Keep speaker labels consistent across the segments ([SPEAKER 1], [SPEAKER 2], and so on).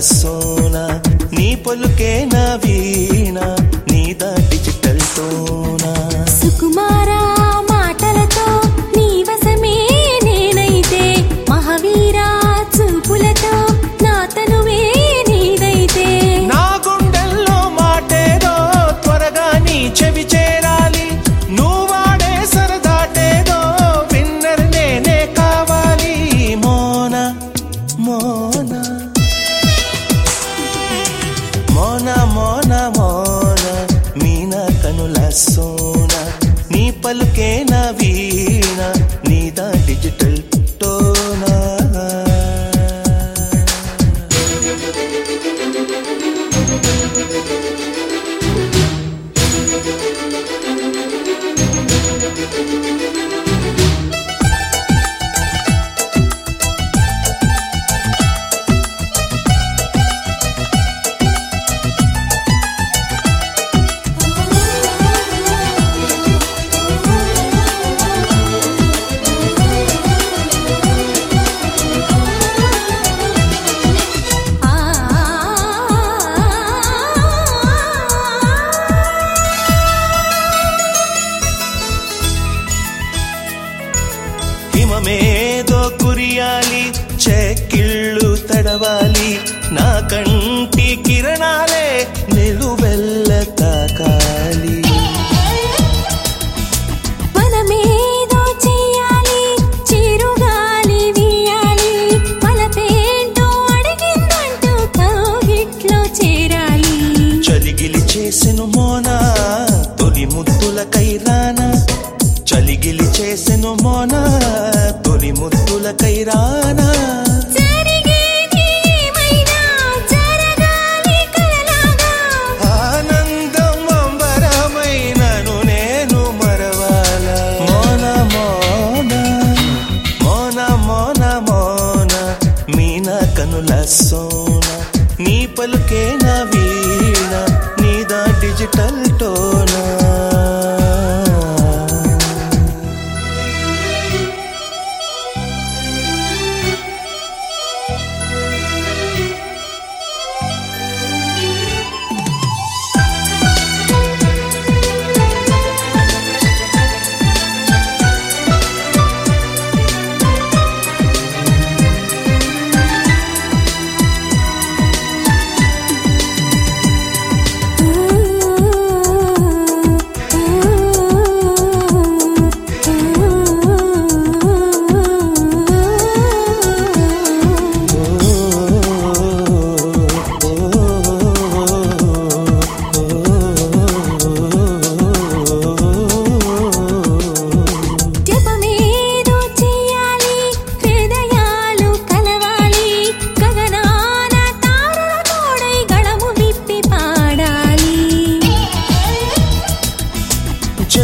[SPEAKER 1] సోనా నీ పొలుకేనా సోనా నీ పలుకే
[SPEAKER 2] నవి
[SPEAKER 1] లోకమేదో కురియాలి చెక్కిళ్ళు తడవాలి. నా కంటి కిరణాలే నిలువెల్ల తాకాలి. ముద్దుల కైరానా?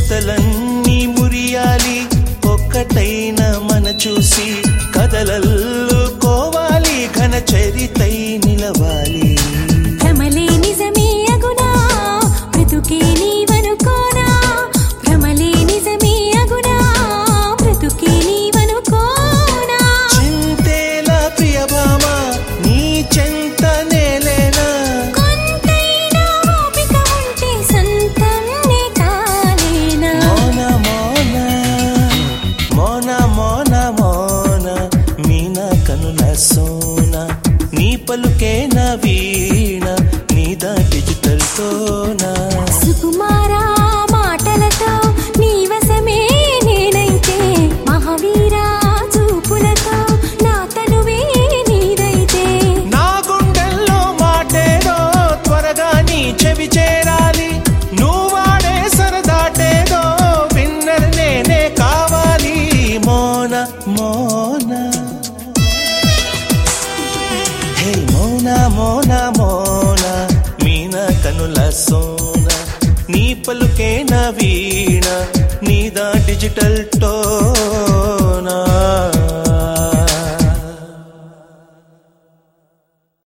[SPEAKER 1] కోతలన్నీ మురియాలి ఒక్కటైన మన చూసి కథలల్లుకోవాలి ఘన చరితై నిలవాలి. そうな సోన నీ పలుకే నవీణ నీదా డిజిటల్ టోనా